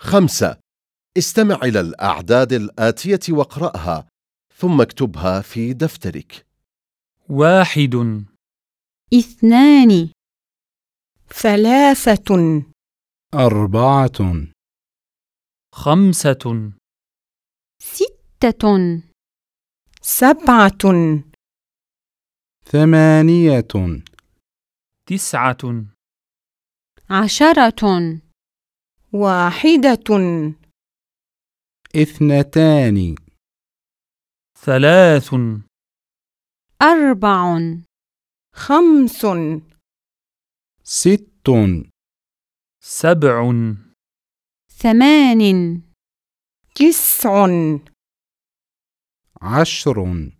خمسة. استمع إلى الأعداد الآتية واقرأها ثم اكتبها في دفترك. واحد. اثنان. ثلاثة. أربعة. خمسة. ستة. سبعة. ثمانية. تسعة. عشرة. واحدة. اثنتان. ثلاث. أربع. خمس. ست. سبع. ثمان. تسع. عشر.